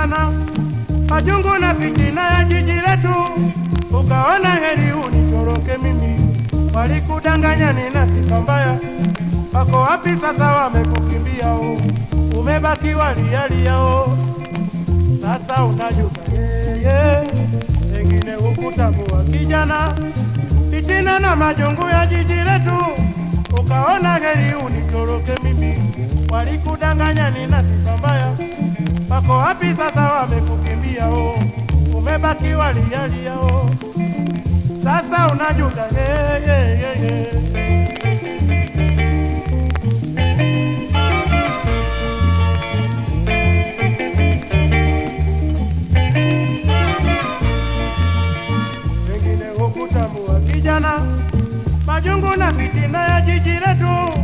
kijana, majungu na fitina ya jiji letu, ukaona heri unitoroke mimi. Walikudanganya nina sifa mbaya, wako wapi sasa? Wamekukimbia umebaki walialia o, sasa unajuta yeye, pengine hukutambua kijana, fitina na majungu ya jiji letu, ukaona heri unitoroke mimi. Walikudanganya nina sifa mbaya, wako wapi sasa? Wamekukimbia o, umebaki walialia o, sasa unajuta hey, hey, hey, hey. kijana, majungu na fitina ya jiji letu,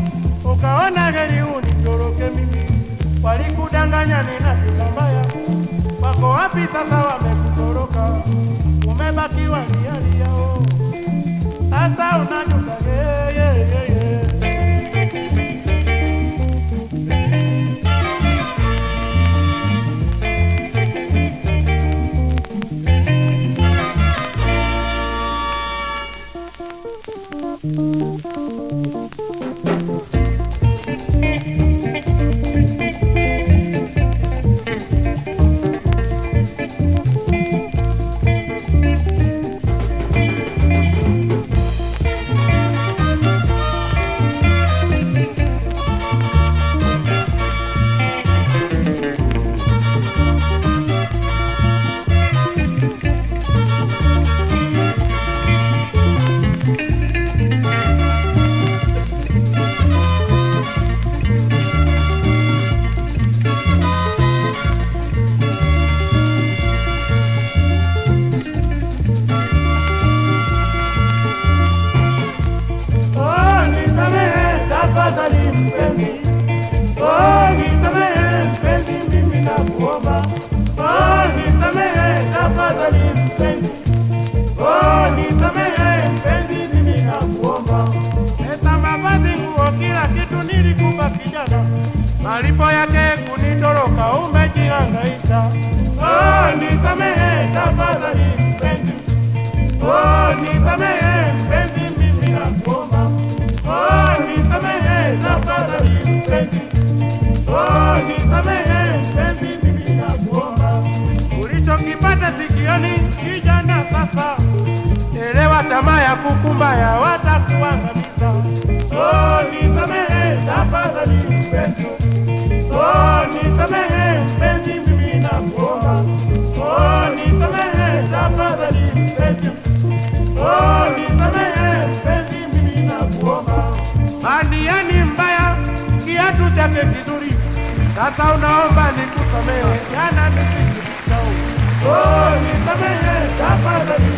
ukaona heri unitoroke mimi. Walikudanganya nina sifa mbaya, wako wapi sasa? Wamekutoroka, umebaki walialia yao. sasa unajuta yeye. Sasa unaomba nikusamehe, jana. Oh, nisamehe tafadhali.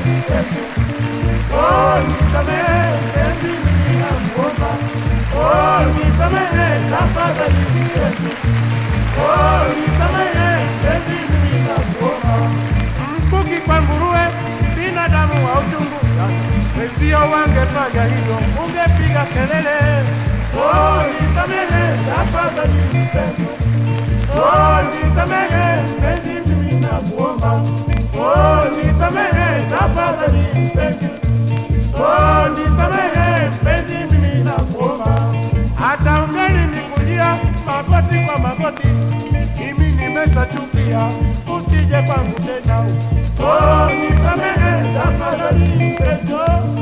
Oh, nisamehe mimi nakuomba. Oh. Oh, nimeshachukia, usije kwangu tena. Oh, nisamehe tafadhali mpenzi.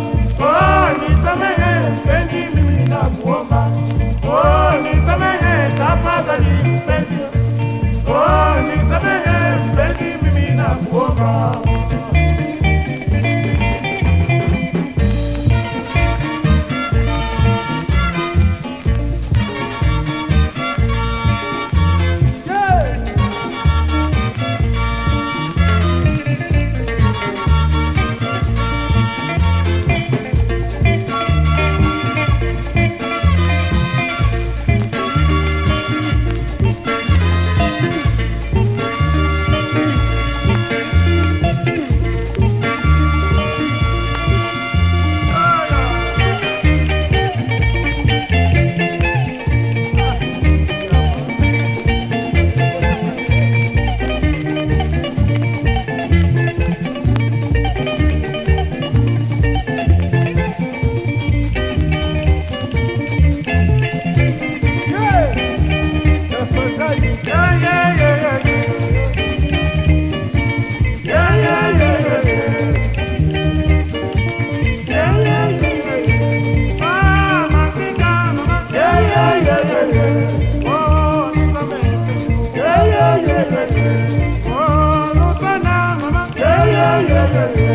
Thank you.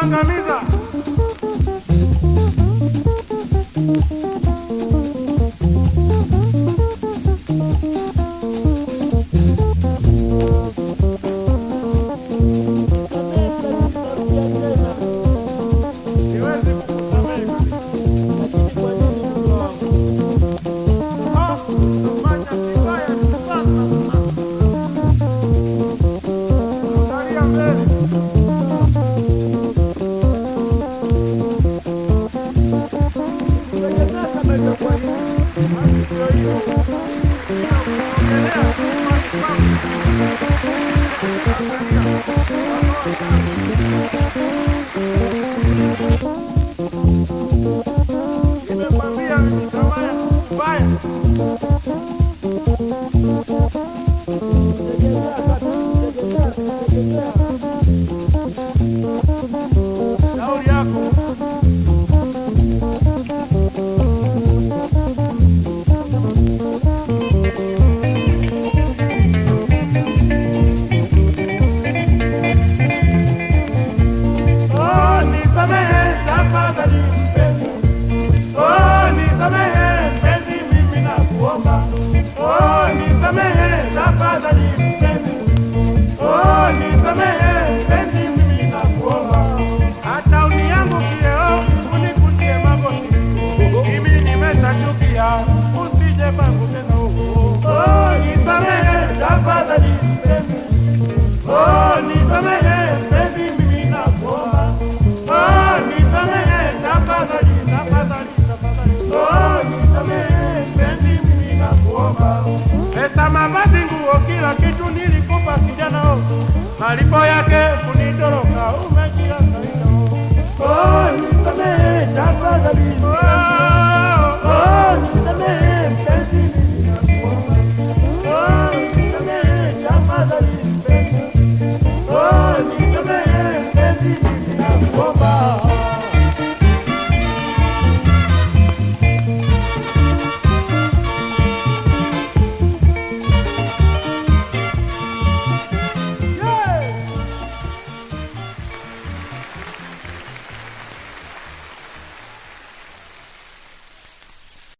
kuangamiza mimi tamaa